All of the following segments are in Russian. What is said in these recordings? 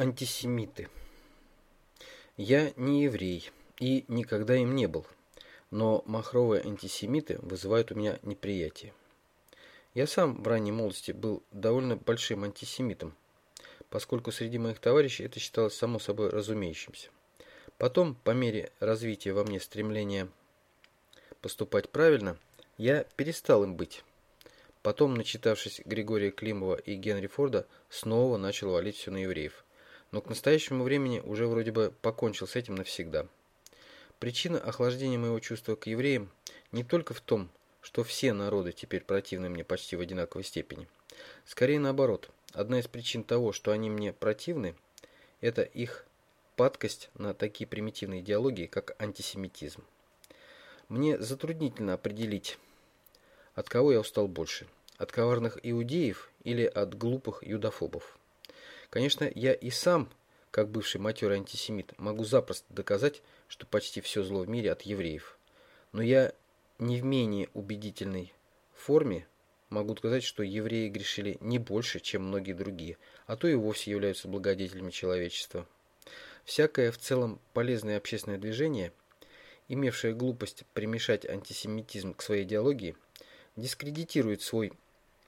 Антисемиты. Я не еврей и никогда им не был, но махровые антисемиты вызывают у меня неприятие. Я сам в ранней молодости был довольно большим антисемитом, поскольку среди моих товарищей это считалось само собой разумеющимся. Потом, по мере развития во мне стремления поступать правильно, я перестал им быть. Потом, начитавшись Григория Климова и Генри Форда, снова начал валить все на евреев – но к настоящему времени уже вроде бы покончил с этим навсегда. Причина охлаждения моего чувства к евреям не только в том, что все народы теперь противны мне почти в одинаковой степени. Скорее наоборот, одна из причин того, что они мне противны, это их падкость на такие примитивные идеологии, как антисемитизм. Мне затруднительно определить, от кого я устал больше, от коварных иудеев или от глупых юдофобов. Конечно, я и сам, как бывший матерый антисемит, могу запросто доказать, что почти все зло в мире от евреев. Но я не в менее убедительной форме могу сказать, что евреи грешили не больше, чем многие другие, а то и вовсе являются благодетелями человечества. Всякое в целом полезное общественное движение, имевшее глупость примешать антисемитизм к своей идеологии, дискредитирует свой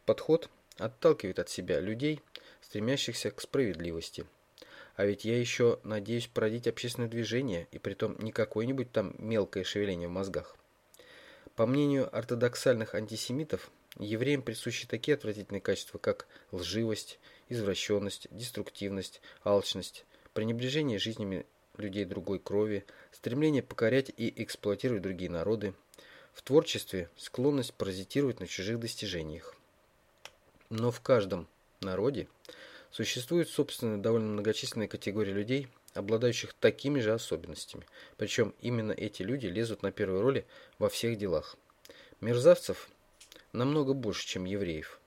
подход, отталкивает от себя людей – стремящихся к справедливости. А ведь я еще надеюсь породить общественное движение, и притом не какое-нибудь там мелкое шевеление в мозгах. По мнению ортодоксальных антисемитов, евреям присущи такие отвратительные качества, как лживость, извращенность, деструктивность, алчность, пренебрежение жизнями людей другой крови, стремление покорять и эксплуатировать другие народы, в творчестве склонность паразитировать на чужих достижениях. Но в каждом народе Существует, собственно, довольно многочисленная категория людей, обладающих такими же особенностями. Причем именно эти люди лезут на первые роли во всех делах. Мерзавцев намного больше, чем евреев.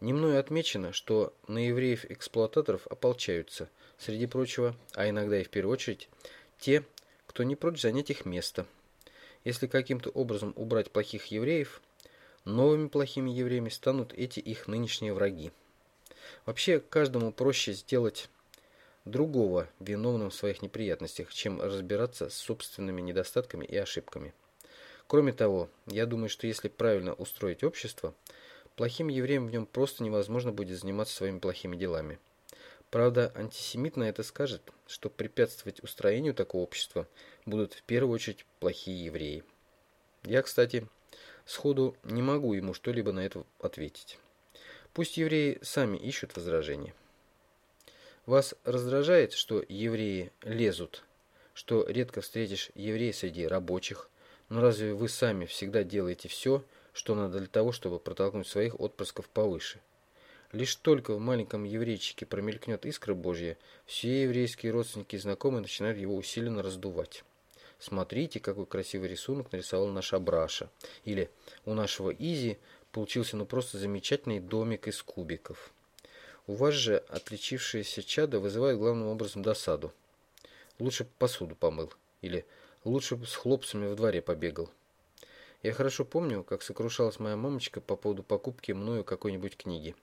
Не отмечено, что на евреев-эксплуататоров ополчаются, среди прочего, а иногда и в первую очередь, те, кто не прочь занять их место. Если каким-то образом убрать плохих евреев, новыми плохими евреями станут эти их нынешние враги. Вообще, каждому проще сделать другого виновным в своих неприятностях, чем разбираться с собственными недостатками и ошибками. Кроме того, я думаю, что если правильно устроить общество, плохим евреям в нем просто невозможно будет заниматься своими плохими делами. Правда, антисемит на это скажет, что препятствовать устроению такого общества будут в первую очередь плохие евреи. Я, кстати, сходу не могу ему что-либо на это ответить. Пусть евреи сами ищут возражения. Вас раздражает, что евреи лезут, что редко встретишь еврея среди рабочих, но разве вы сами всегда делаете все, что надо для того, чтобы протолкнуть своих отпрысков повыше? Лишь только в маленьком еврейчике промелькнет искра Божья, все еврейские родственники и знакомые начинают его усиленно раздувать. Смотрите, какой красивый рисунок нарисовал наш Абраша. Или у нашего Изи Получился ну просто замечательный домик из кубиков. У вас же отличившееся чадо вызывает главным образом досаду. Лучше посуду помыл. Или лучше с хлопцами в дворе побегал. Я хорошо помню, как сокрушалась моя мамочка по поводу покупки мною какой-нибудь книги.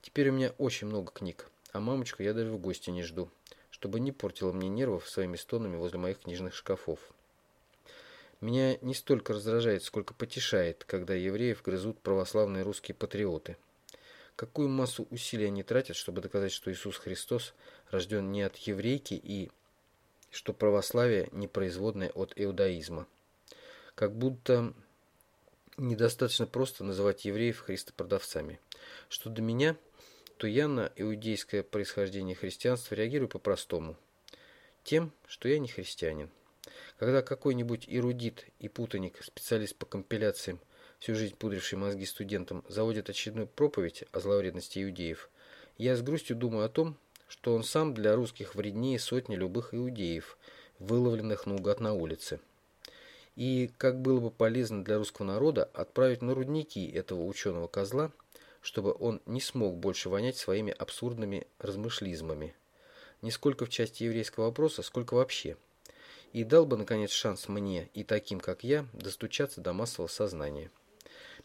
Теперь у меня очень много книг, а мамочку я даже в гости не жду, чтобы не портила мне нервов своими стонами возле моих книжных шкафов. Меня не столько раздражает, сколько потешает, когда евреев грызут православные русские патриоты. Какую массу усилий они тратят, чтобы доказать, что Иисус Христос рожден не от еврейки и что православие не производное от иудаизма. Как будто недостаточно просто называть евреев христопродавцами. Что до меня, то я на иудейское происхождение христианства реагирую по-простому. Тем, что я не христианин. Когда какой-нибудь эрудит и путаник, специалист по компиляциям, всю жизнь пудривший мозги студентам, заводит очередную проповедь о зловредности иудеев, я с грустью думаю о том, что он сам для русских вреднее сотни любых иудеев, выловленных наугад на улице. И как было бы полезно для русского народа отправить на рудники этого ученого козла, чтобы он не смог больше вонять своими абсурдными размышлизмами. Не сколько в части еврейского вопроса, сколько вообще – и дал бы, наконец, шанс мне и таким, как я, достучаться до массового сознания.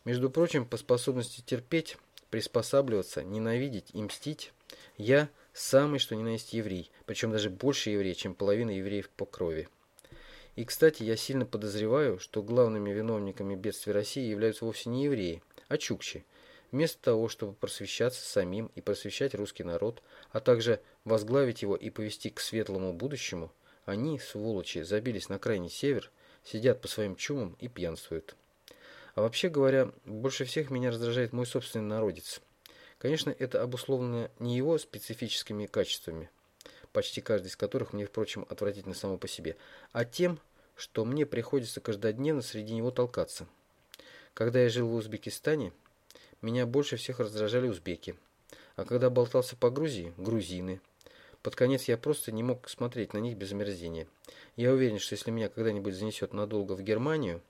Между прочим, по способности терпеть, приспосабливаться, ненавидеть и мстить, я самый что ни на есть еврей, причем даже больше еврей, чем половина евреев по крови. И, кстати, я сильно подозреваю, что главными виновниками бедствия России являются вовсе не евреи, а чукчи. Вместо того, чтобы просвещаться самим и просвещать русский народ, а также возглавить его и повести к светлому будущему, они, сволочи, забились на крайний север, сидят по своим чумам и пьянствуют. А вообще говоря, больше всех меня раздражает мой собственный народец. Конечно, это обусловлено не его специфическими качествами, почти каждый из которых мне, впрочем, отвратительно само по себе, а тем, что мне приходится каждодневно среди него толкаться. Когда я жил в Узбекистане, меня больше всех раздражали узбеки, а когда болтался по Грузии – грузины. Под конец я просто не мог смотреть на них без омерзения. Я уверен, что если меня когда-нибудь занесет надолго в Германию,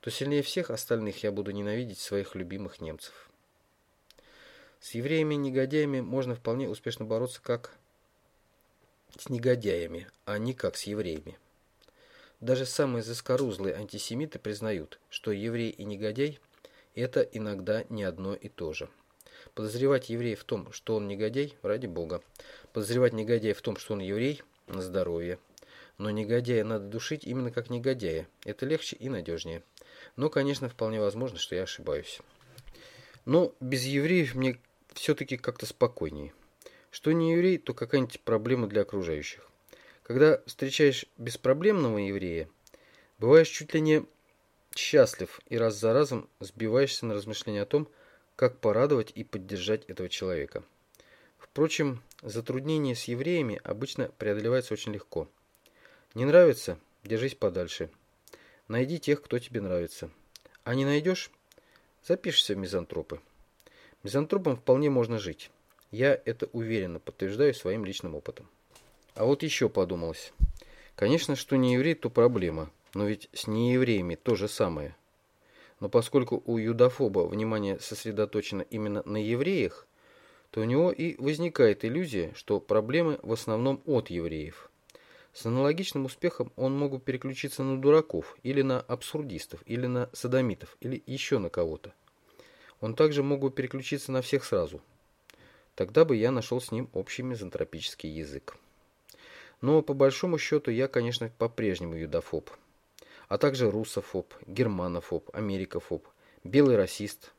то сильнее всех остальных я буду ненавидеть своих любимых немцев. С евреями-негодяями можно вполне успешно бороться как с негодяями, а не как с евреями. Даже самые заскорузлые антисемиты признают, что еврей и негодяй – это иногда не одно и то же. Подозревать еврея в том, что он негодяй, ради бога. Подозревать негодяя в том, что он еврей – на здоровье. Но негодяя надо душить именно как негодяя. Это легче и надежнее. Но, конечно, вполне возможно, что я ошибаюсь. Но без евреев мне все-таки как-то спокойнее. Что не еврей, то какая-нибудь проблема для окружающих. Когда встречаешь беспроблемного еврея, бываешь чуть ли не счастлив и раз за разом сбиваешься на размышления о том, как порадовать и поддержать этого человека. Впрочем, затруднения с евреями обычно преодолеваются очень легко. Не нравится – держись подальше. Найди тех, кто тебе нравится. А не найдешь – запишешься в мизантропы. Мизантропом вполне можно жить. Я это уверенно подтверждаю своим личным опытом. А вот еще подумалось. Конечно, что не еврей, то проблема. Но ведь с неевреями то же самое. Но поскольку у юдофоба внимание сосредоточено именно на евреях, то у него и возникает иллюзия, что проблемы в основном от евреев. С аналогичным успехом он мог бы переключиться на дураков, или на абсурдистов, или на садомитов, или еще на кого-то. Он также мог бы переключиться на всех сразу. Тогда бы я нашел с ним общий мизантропический язык. Но по большому счету я, конечно, по-прежнему юдофоб. А также русофоб, германофоб, америкофоб, белый расист,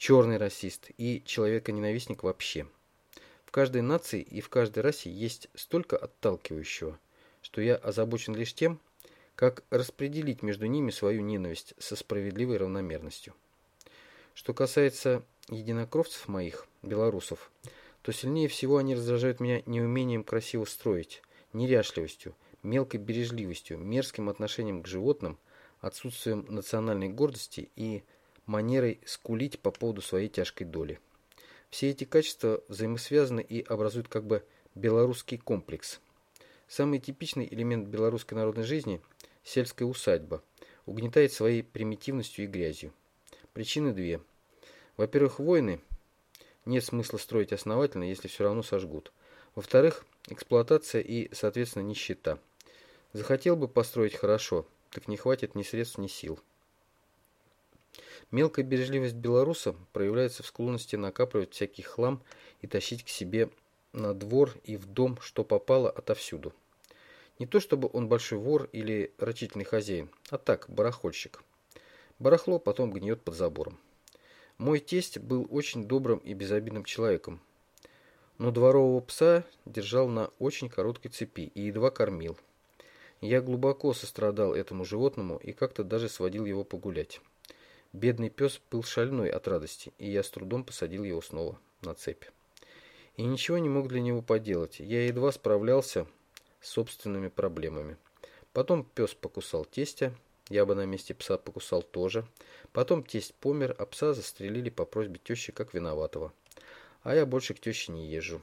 черный расист и человеконенавистник вообще. В каждой нации и в каждой расе есть столько отталкивающего, что я озабочен лишь тем, как распределить между ними свою ненависть со справедливой равномерностью. Что касается единокровцев моих, белорусов, то сильнее всего они раздражают меня неумением красиво строить, неряшливостью, мелкой бережливостью, мерзким отношением к животным, отсутствием национальной гордости и манерой скулить по поводу своей тяжкой доли. Все эти качества взаимосвязаны и образуют как бы белорусский комплекс. Самый типичный элемент белорусской народной жизни – сельская усадьба – угнетает своей примитивностью и грязью. Причины две. Во-первых, войны нет смысла строить основательно, если все равно сожгут. Во-вторых, эксплуатация и, соответственно, нищета. Захотел бы построить хорошо, так не хватит ни средств, ни сил. Мелкая бережливость белоруса проявляется в склонности накапливать всякий хлам и тащить к себе на двор и в дом, что попало отовсюду. Не то чтобы он большой вор или рачительный хозяин, а так, барахольщик. Барахло потом гниет под забором. Мой тесть был очень добрым и безобидным человеком, но дворового пса держал на очень короткой цепи и едва кормил. Я глубоко сострадал этому животному и как-то даже сводил его погулять. Бедный пес был шальной от радости, и я с трудом посадил его снова на цепь. И ничего не мог для него поделать, я едва справлялся с собственными проблемами. Потом пес покусал тестя, я бы на месте пса покусал тоже. Потом тесть помер, а пса застрелили по просьбе тещи как виноватого. А я больше к теще не езжу.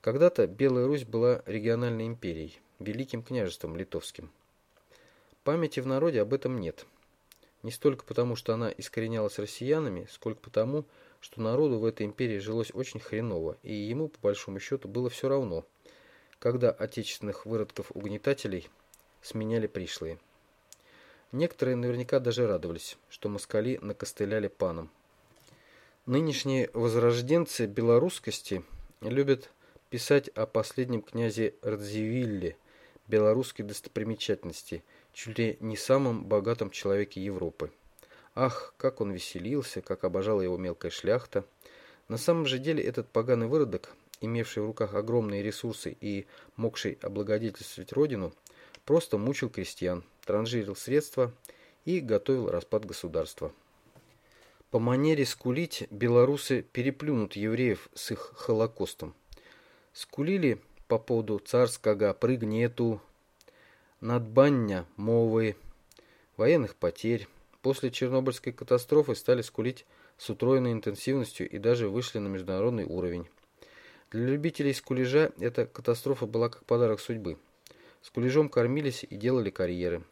Когда-то Белая Русь была региональной империей, великим княжеством литовским. Памяти в народе об этом нет. Не столько потому, что она искоренялась россиянами, сколько потому, что народу в этой империи жилось очень хреново, и ему, по большому счету, было все равно, когда отечественных выродков-угнетателей сменяли пришлые. Некоторые наверняка даже радовались, что москали накостыляли паном. Нынешние возрожденцы белорусскости любят писать о последнем князе Радзивилле, белорусской достопримечательности, чуть ли не самом богатом человеке Европы. Ах, как он веселился, как обожала его мелкая шляхта. На самом же деле этот поганый выродок, имевший в руках огромные ресурсы и могший облагодетельствовать родину, просто мучил крестьян, транжирил средства и готовил распад государства. По манере скулить белорусы переплюнут евреев с их холокостом. Скулили по поводу царского прыгнету, надбання мовы, военных потерь. После Чернобыльской катастрофы стали скулить с утроенной интенсивностью и даже вышли на международный уровень. Для любителей скулежа эта катастрофа была как подарок судьбы. Скулежом кормились и делали карьеры.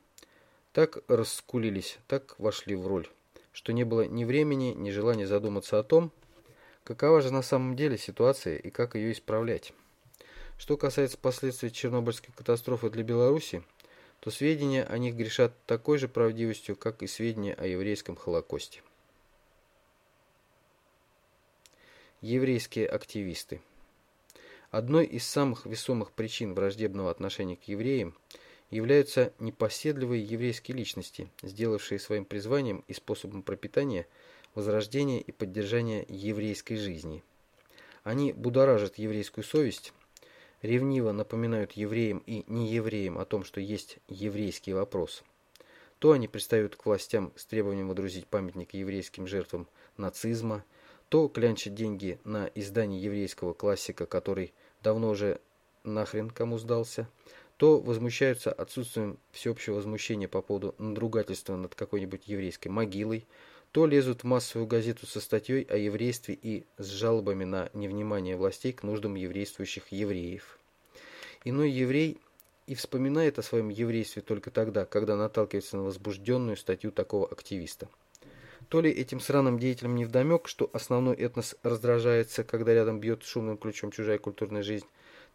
Так раскулились, так вошли в роль что не было ни времени, ни желания задуматься о том, какова же на самом деле ситуация и как ее исправлять. Что касается последствий Чернобыльской катастрофы для Беларуси, то сведения о них грешат такой же правдивостью, как и сведения о еврейском Холокосте. Еврейские активисты Одной из самых весомых причин враждебного отношения к евреям – являются непоседливые еврейские личности, сделавшие своим призванием и способом пропитания возрождение и поддержание еврейской жизни. Они будоражат еврейскую совесть, ревниво напоминают евреям и неевреям о том, что есть еврейский вопрос. То они пристают к властям с требованием водрузить памятник еврейским жертвам нацизма, то клянчат деньги на издание еврейского классика, который давно уже нахрен кому сдался, то возмущаются отсутствием всеобщего возмущения по поводу надругательства над какой-нибудь еврейской могилой, то лезут в массовую газету со статьей о еврействе и с жалобами на невнимание властей к нуждам еврействующих евреев. Иной еврей и вспоминает о своем еврействе только тогда, когда наталкивается на возбужденную статью такого активиста. То ли этим сраным деятелям невдомек, что основной этнос раздражается, когда рядом бьет шумным ключом чужая культурная жизнь,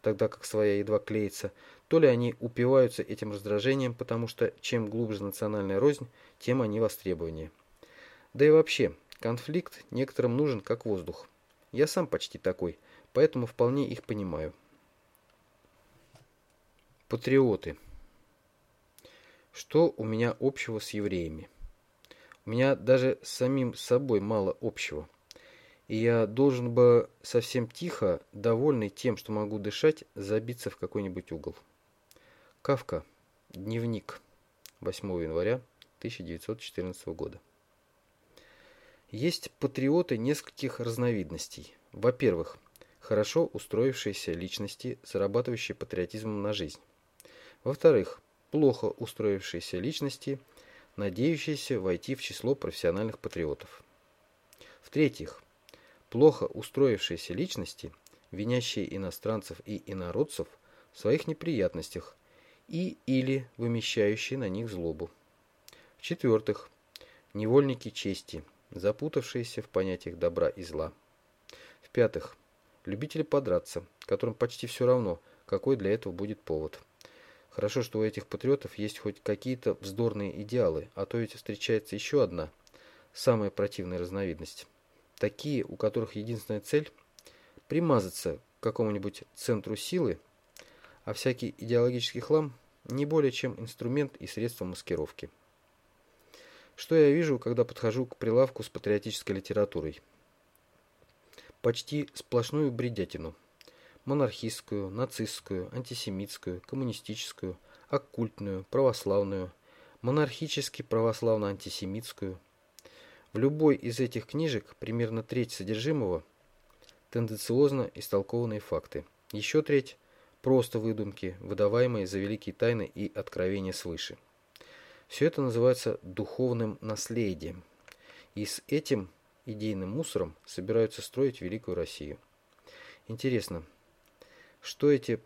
тогда как своя едва клеится, то ли они упиваются этим раздражением, потому что чем глубже национальная рознь, тем они востребованнее. Да и вообще, конфликт некоторым нужен как воздух. Я сам почти такой, поэтому вполне их понимаю. Патриоты. Что у меня общего с евреями? У меня даже с самим собой мало общего и я должен бы совсем тихо, довольный тем, что могу дышать, забиться в какой-нибудь угол. Кавка. Дневник. 8 января 1914 года. Есть патриоты нескольких разновидностей. Во-первых, хорошо устроившиеся личности, зарабатывающие патриотизмом на жизнь. Во-вторых, плохо устроившиеся личности, надеющиеся войти в число профессиональных патриотов. В-третьих, Плохо устроившиеся личности, винящие иностранцев и инородцев в своих неприятностях и или вымещающие на них злобу. В-четвертых, невольники чести, запутавшиеся в понятиях добра и зла. В-пятых, любители подраться, которым почти все равно, какой для этого будет повод. Хорошо, что у этих патриотов есть хоть какие-то вздорные идеалы, а то ведь встречается еще одна, самая противная разновидность. Такие, у которых единственная цель – примазаться к какому-нибудь центру силы, а всякий идеологический хлам – не более чем инструмент и средство маскировки. Что я вижу, когда подхожу к прилавку с патриотической литературой? Почти сплошную бредятину. Монархистскую, нацистскую, антисемитскую, коммунистическую, оккультную, православную, монархически православно-антисемитскую – в любой из этих книжек примерно треть содержимого – тенденциозно истолкованные факты. Еще треть – просто выдумки, выдаваемые за великие тайны и откровения свыше. Все это называется духовным наследием. И с этим идейным мусором собираются строить великую Россию. Интересно, что эти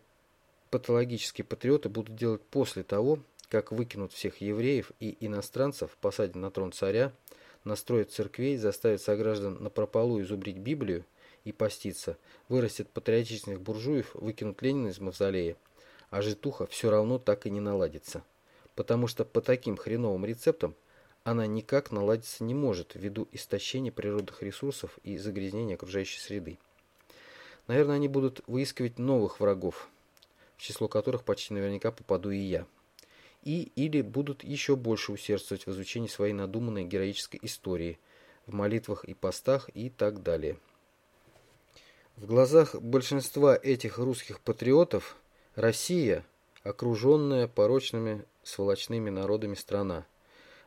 патологические патриоты будут делать после того, как выкинут всех евреев и иностранцев, посадят на трон царя – настроит церквей, заставит сограждан напропалу изубрить Библию и поститься, вырастет патриотичных буржуев, выкинут Ленина из мавзолея, а житуха все равно так и не наладится. Потому что по таким хреновым рецептам она никак наладиться не может ввиду истощения природных ресурсов и загрязнения окружающей среды. Наверное, они будут выискивать новых врагов, в число которых почти наверняка попаду и я. И или будут еще больше усердствовать в изучении своей надуманной героической истории, в молитвах и постах и так далее. В глазах большинства этих русских патриотов Россия – окруженная порочными сволочными народами страна,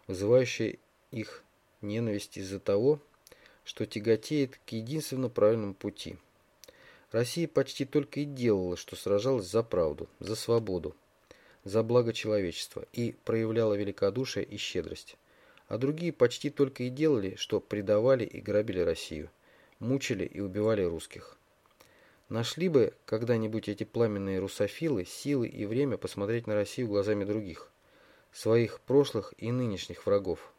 вызывающая их ненависть из-за того, что тяготеет к единственно правильному пути. Россия почти только и делала, что сражалась за правду, за свободу, за благо человечества и проявляла великодушие и щедрость. А другие почти только и делали, что предавали и грабили Россию, мучили и убивали русских. Нашли бы когда-нибудь эти пламенные русофилы силы и время посмотреть на Россию глазами других, своих прошлых и нынешних врагов,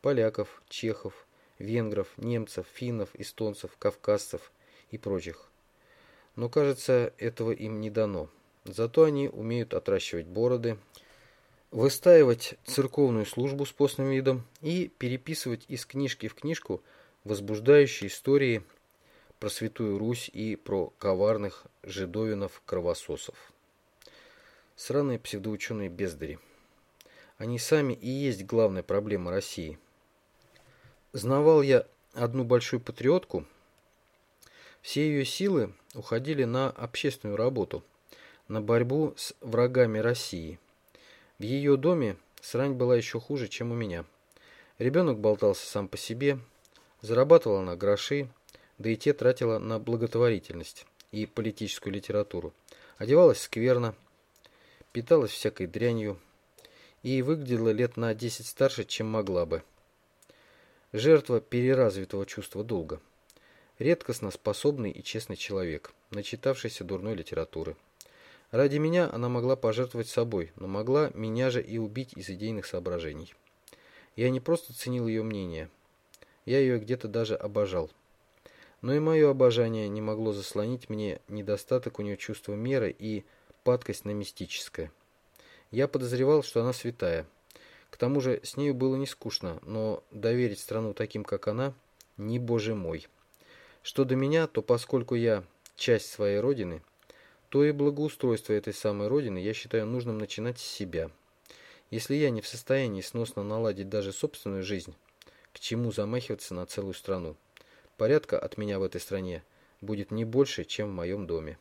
поляков, чехов, венгров, немцев, финнов, эстонцев, кавказцев и прочих. Но, кажется, этого им не дано. Зато они умеют отращивать бороды, выстаивать церковную службу с постным видом и переписывать из книжки в книжку возбуждающие истории про Святую Русь и про коварных жидовинов-кровососов. Сраные псевдоученые бездари. Они сами и есть главная проблема России – Знавал я одну большую патриотку. Все ее силы уходили на общественную работу, на борьбу с врагами России. В ее доме срань была еще хуже, чем у меня. Ребенок болтался сам по себе, зарабатывала на гроши, да и те тратила на благотворительность и политическую литературу. Одевалась скверно, питалась всякой дрянью и выглядела лет на 10 старше, чем могла бы. Жертва переразвитого чувства долга. Редкостно способный и честный человек, начитавшийся дурной литературы. Ради меня она могла пожертвовать собой, но могла меня же и убить из идейных соображений. Я не просто ценил ее мнение, я ее где-то даже обожал. Но и мое обожание не могло заслонить мне недостаток у нее чувства меры и падкость на мистическое. Я подозревал, что она святая – к тому же с нею было не скучно, но доверить страну таким, как она, не боже мой. Что до меня, то поскольку я часть своей родины, то и благоустройство этой самой родины я считаю нужным начинать с себя. Если я не в состоянии сносно наладить даже собственную жизнь, к чему замахиваться на целую страну? Порядка от меня в этой стране будет не больше, чем в моем доме.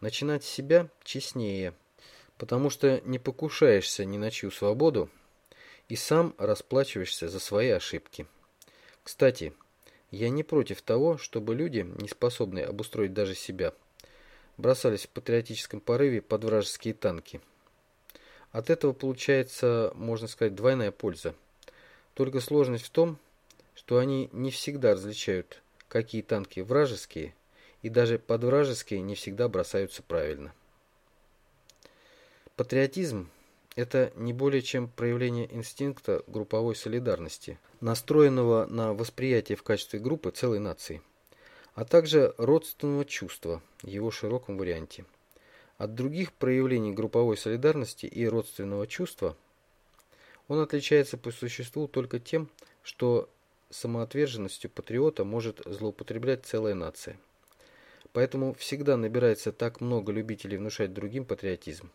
Начинать с себя честнее, потому что не покушаешься ни на чью свободу, и сам расплачиваешься за свои ошибки. Кстати, я не против того, чтобы люди, не способные обустроить даже себя, бросались в патриотическом порыве под вражеские танки. От этого получается, можно сказать, двойная польза. Только сложность в том, что они не всегда различают, какие танки вражеские, и даже под вражеские не всегда бросаются правильно. Патриотизм это не более чем проявление инстинкта групповой солидарности, настроенного на восприятие в качестве группы целой нации, а также родственного чувства в его широком варианте. От других проявлений групповой солидарности и родственного чувства он отличается по существу только тем, что самоотверженностью патриота может злоупотреблять целая нация. Поэтому всегда набирается так много любителей внушать другим патриотизм.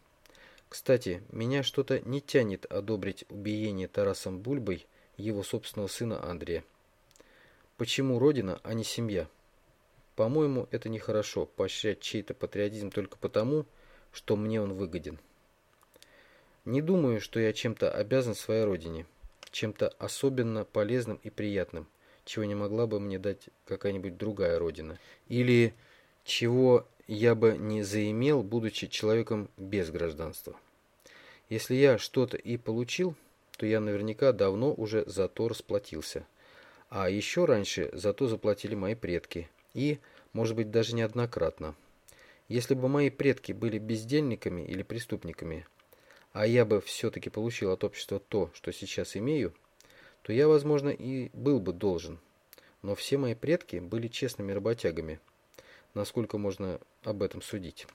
Кстати, меня что-то не тянет одобрить убиение Тарасом Бульбой его собственного сына Андрея. Почему родина, а не семья? По-моему, это нехорошо поощрять чей-то патриотизм только потому, что мне он выгоден. Не думаю, что я чем-то обязан своей родине, чем-то особенно полезным и приятным, чего не могла бы мне дать какая-нибудь другая родина. Или чего я бы не заимел, будучи человеком без гражданства. Если я что-то и получил, то я наверняка давно уже за то расплатился. А еще раньше за то заплатили мои предки. И, может быть, даже неоднократно. Если бы мои предки были бездельниками или преступниками, а я бы все-таки получил от общества то, что сейчас имею, то я, возможно, и был бы должен. Но все мои предки были честными работягами – насколько можно об этом судить.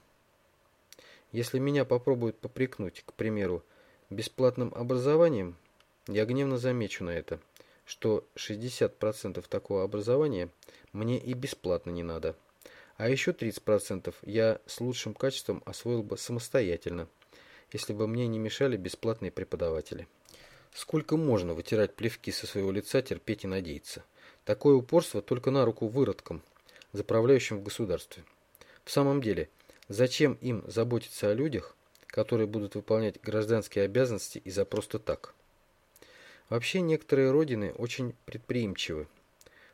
Если меня попробуют попрекнуть, к примеру, бесплатным образованием, я гневно замечу на это, что 60% такого образования мне и бесплатно не надо, А еще 30% я с лучшим качеством освоил бы самостоятельно, если бы мне не мешали бесплатные преподаватели. Сколько можно вытирать плевки со своего лица, терпеть и надеяться? Такое упорство только на руку выродкам, заправляющим в государстве. В самом деле, зачем им заботиться о людях, которые будут выполнять гражданские обязанности и за просто так? Вообще некоторые родины очень предприимчивы.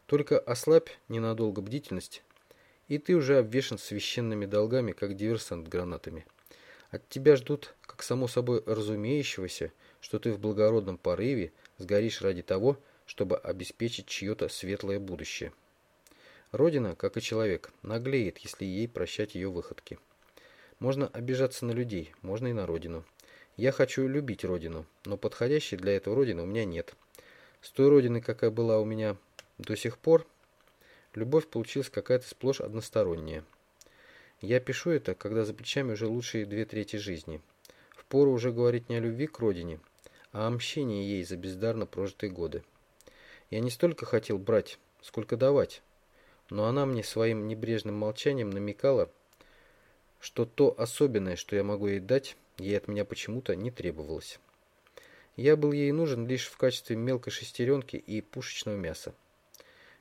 Только ослабь ненадолго бдительность, и ты уже обвешан священными долгами, как диверсант гранатами. От тебя ждут, как само собой разумеющегося, что ты в благородном порыве сгоришь ради того, чтобы обеспечить чье-то светлое будущее. Родина, как и человек, наглеет, если ей прощать ее выходки. Можно обижаться на людей, можно и на родину. Я хочу любить родину, но подходящей для этого родины у меня нет. С той родины, какая была у меня до сих пор, любовь получилась какая-то сплошь односторонняя. Я пишу это, когда за плечами уже лучшие две трети жизни. Впору уже говорить не о любви к родине, а о мщении ей за бездарно прожитые годы. Я не столько хотел брать, сколько давать, но она мне своим небрежным молчанием намекала, что то особенное, что я могу ей дать, ей от меня почему-то не требовалось. Я был ей нужен лишь в качестве мелкой шестеренки и пушечного мяса.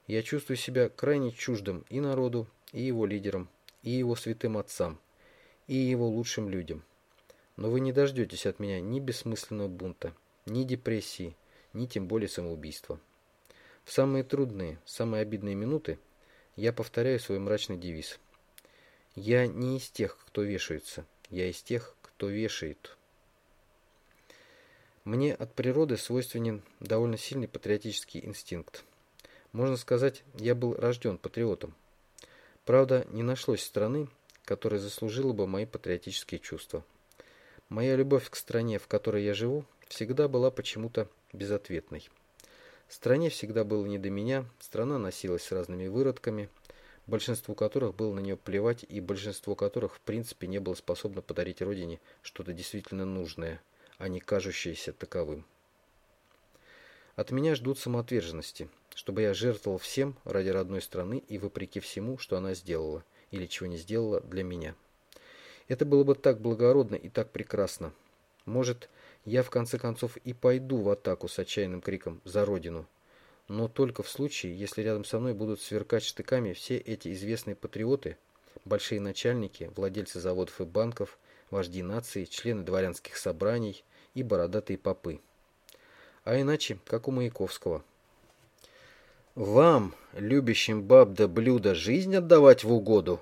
Я чувствую себя крайне чуждым и народу, и его лидерам, и его святым отцам, и его лучшим людям. Но вы не дождетесь от меня ни бессмысленного бунта, ни депрессии, ни тем более самоубийства. В самые трудные, самые обидные минуты я повторяю свой мрачный девиз. Я не из тех, кто вешается, я из тех, кто вешает. Мне от природы свойственен довольно сильный патриотический инстинкт. Можно сказать, я был рожден патриотом. Правда, не нашлось страны, которая заслужила бы мои патриотические чувства. Моя любовь к стране, в которой я живу, всегда была почему-то безответной. Стране всегда было не до меня, страна носилась с разными выродками, большинству которых было на нее плевать и большинство которых в принципе не было способно подарить родине что-то действительно нужное, а не кажущееся таковым. От меня ждут самоотверженности, чтобы я жертвовал всем ради родной страны и вопреки всему, что она сделала или чего не сделала для меня. Это было бы так благородно и так прекрасно. Может, я в конце концов и пойду в атаку с отчаянным криком «За Родину!», но только в случае, если рядом со мной будут сверкать штыками все эти известные патриоты, большие начальники, владельцы заводов и банков, вожди нации, члены дворянских собраний и бородатые попы. А иначе, как у Маяковского. «Вам, любящим баб да блюда, жизнь отдавать в угоду?»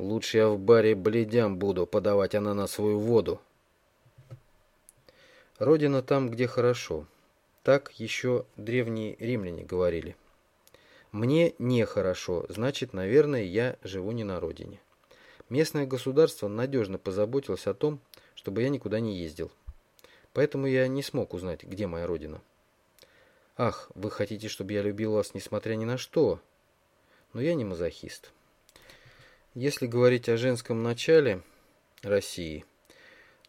Лучше я в баре бледям буду подавать ананасовую воду. Родина там, где хорошо. Так еще древние римляне говорили. Мне нехорошо, значит, наверное, я живу не на родине. Местное государство надежно позаботилось о том, чтобы я никуда не ездил. Поэтому я не смог узнать, где моя родина. Ах, вы хотите, чтобы я любил вас, несмотря ни на что? Но я не мазохист. Если говорить о женском начале России,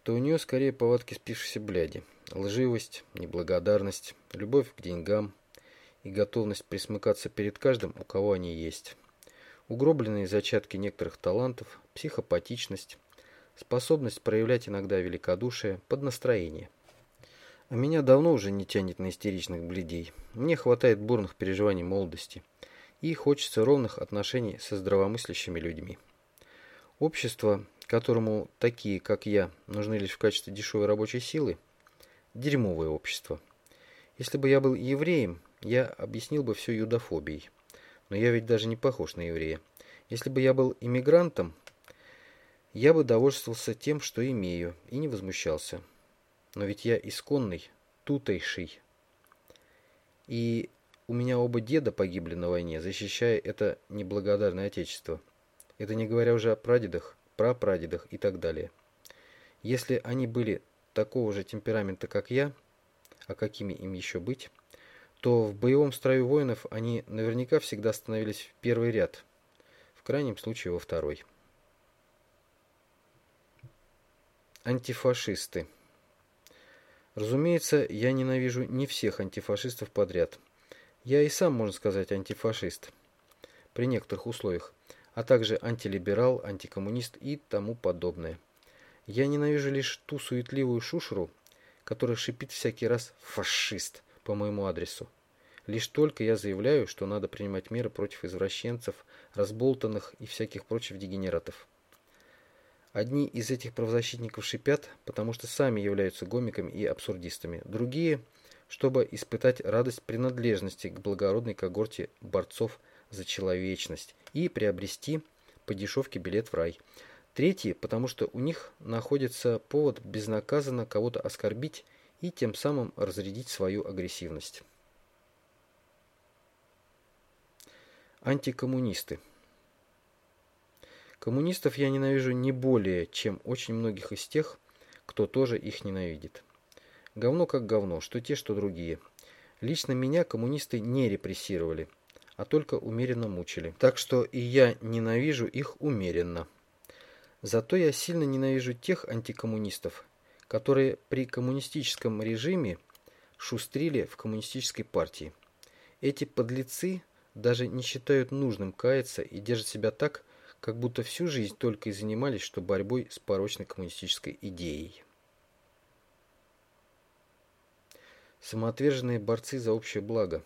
то у нее скорее повадки спившейся бляди. Лживость, неблагодарность, любовь к деньгам и готовность присмыкаться перед каждым, у кого они есть. Угробленные зачатки некоторых талантов, психопатичность, способность проявлять иногда великодушие под настроение. А меня давно уже не тянет на истеричных бледей. Мне хватает бурных переживаний молодости – и хочется ровных отношений со здравомыслящими людьми. Общество, которому такие, как я, нужны лишь в качестве дешевой рабочей силы, дерьмовое общество. Если бы я был евреем, я объяснил бы все юдофобией. Но я ведь даже не похож на еврея. Если бы я был иммигрантом, я бы довольствовался тем, что имею, и не возмущался. Но ведь я исконный, тутейший. И у меня оба деда погибли на войне, защищая это неблагодарное отечество. Это не говоря уже о прадедах, прапрадедах и так далее. Если они были такого же темперамента, как я, а какими им еще быть, то в боевом строю воинов они наверняка всегда становились в первый ряд, в крайнем случае во второй. Антифашисты. Разумеется, я ненавижу не всех антифашистов подряд – я и сам, можно сказать, антифашист. При некоторых условиях. А также антилиберал, антикоммунист и тому подобное. Я ненавижу лишь ту суетливую шушеру, которая шипит всякий раз «фашист» по моему адресу. Лишь только я заявляю, что надо принимать меры против извращенцев, разболтанных и всяких прочих дегенератов. Одни из этих правозащитников шипят, потому что сами являются гомиками и абсурдистами. Другие, чтобы испытать радость принадлежности к благородной когорте борцов за человечность и приобрести по дешевке билет в рай. Третьи, потому что у них находится повод безнаказанно кого-то оскорбить и тем самым разрядить свою агрессивность. Антикоммунисты. Коммунистов я ненавижу не более, чем очень многих из тех, кто тоже их ненавидит. Говно как говно, что те, что другие. Лично меня коммунисты не репрессировали, а только умеренно мучили. Так что и я ненавижу их умеренно. Зато я сильно ненавижу тех антикоммунистов, которые при коммунистическом режиме шустрили в коммунистической партии. Эти подлецы даже не считают нужным каяться и держат себя так, как будто всю жизнь только и занимались, что борьбой с порочной коммунистической идеей. Самоотверженные борцы за общее благо.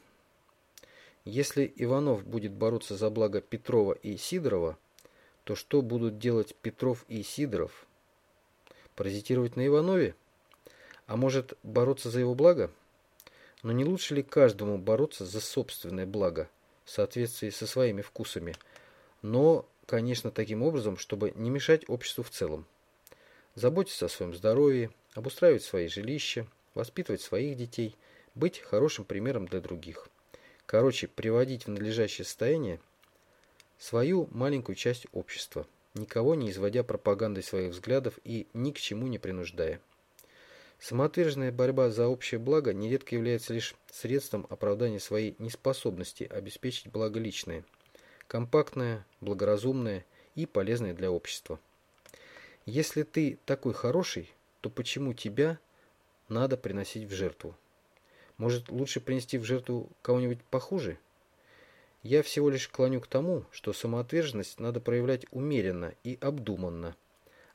Если Иванов будет бороться за благо Петрова и Сидорова, то что будут делать Петров и Сидоров? Паразитировать на Иванове? А может бороться за его благо? Но не лучше ли каждому бороться за собственное благо в соответствии со своими вкусами, но Конечно, таким образом, чтобы не мешать обществу в целом. Заботиться о своем здоровье, обустраивать свои жилища, воспитывать своих детей, быть хорошим примером для других. Короче, приводить в надлежащее состояние свою маленькую часть общества, никого не изводя пропагандой своих взглядов и ни к чему не принуждая. Самоотверженная борьба за общее благо нередко является лишь средством оправдания своей неспособности обеспечить благо личное – компактная, благоразумная и полезная для общества. Если ты такой хороший, то почему тебя надо приносить в жертву? Может, лучше принести в жертву кого-нибудь похуже? Я всего лишь клоню к тому, что самоотверженность надо проявлять умеренно и обдуманно.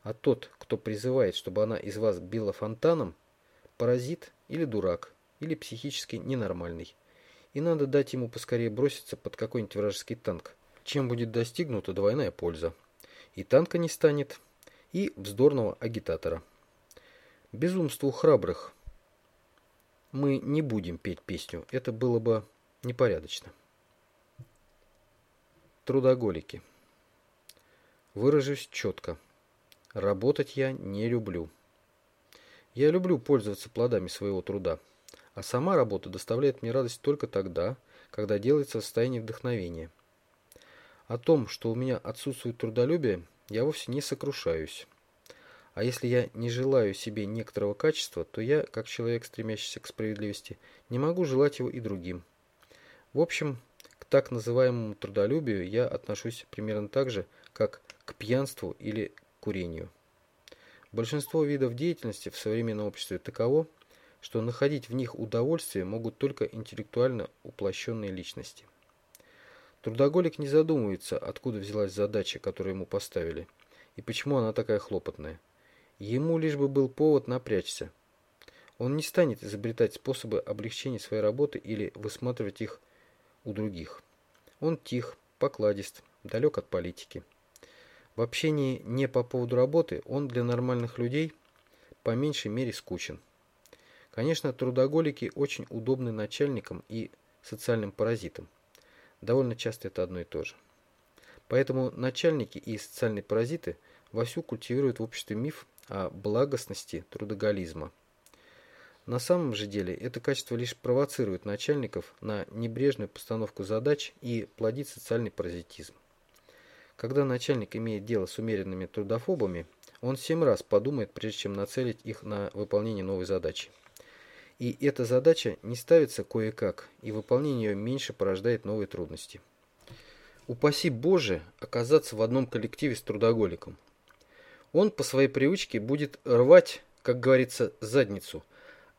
А тот, кто призывает, чтобы она из вас била фонтаном, паразит или дурак, или психически ненормальный. И надо дать ему поскорее броситься под какой-нибудь вражеский танк, чем будет достигнута двойная польза. И танка не станет, и вздорного агитатора. Безумству храбрых мы не будем петь песню, это было бы непорядочно. Трудоголики. Выражусь четко. Работать я не люблю. Я люблю пользоваться плодами своего труда, а сама работа доставляет мне радость только тогда, когда делается в состоянии вдохновения – о том, что у меня отсутствует трудолюбие, я вовсе не сокрушаюсь. А если я не желаю себе некоторого качества, то я, как человек, стремящийся к справедливости, не могу желать его и другим. В общем, к так называемому трудолюбию я отношусь примерно так же, как к пьянству или курению. Большинство видов деятельности в современном обществе таково, что находить в них удовольствие могут только интеллектуально уплощенные личности. Трудоголик не задумывается, откуда взялась задача, которую ему поставили, и почему она такая хлопотная. Ему лишь бы был повод напрячься. Он не станет изобретать способы облегчения своей работы или высматривать их у других. Он тих, покладист, далек от политики. В общении не по поводу работы он для нормальных людей по меньшей мере скучен. Конечно, трудоголики очень удобны начальникам и социальным паразитам. Довольно часто это одно и то же. Поэтому начальники и социальные паразиты вовсю культивируют в обществе миф о благостности трудоголизма. На самом же деле это качество лишь провоцирует начальников на небрежную постановку задач и плодит социальный паразитизм. Когда начальник имеет дело с умеренными трудофобами, он семь раз подумает, прежде чем нацелить их на выполнение новой задачи. И эта задача не ставится кое-как, и выполнение ее меньше порождает новые трудности. Упаси Боже оказаться в одном коллективе с трудоголиком он по своей привычке будет рвать, как говорится, задницу.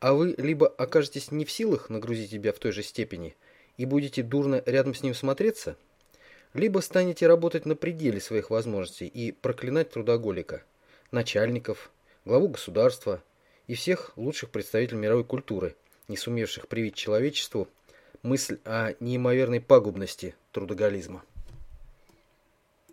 А вы либо окажетесь не в силах нагрузить себя в той же степени и будете дурно рядом с ним смотреться, либо станете работать на пределе своих возможностей и проклинать трудоголика, начальников, главу государства и всех лучших представителей мировой культуры, не сумевших привить человечеству мысль о неимоверной пагубности трудоголизма.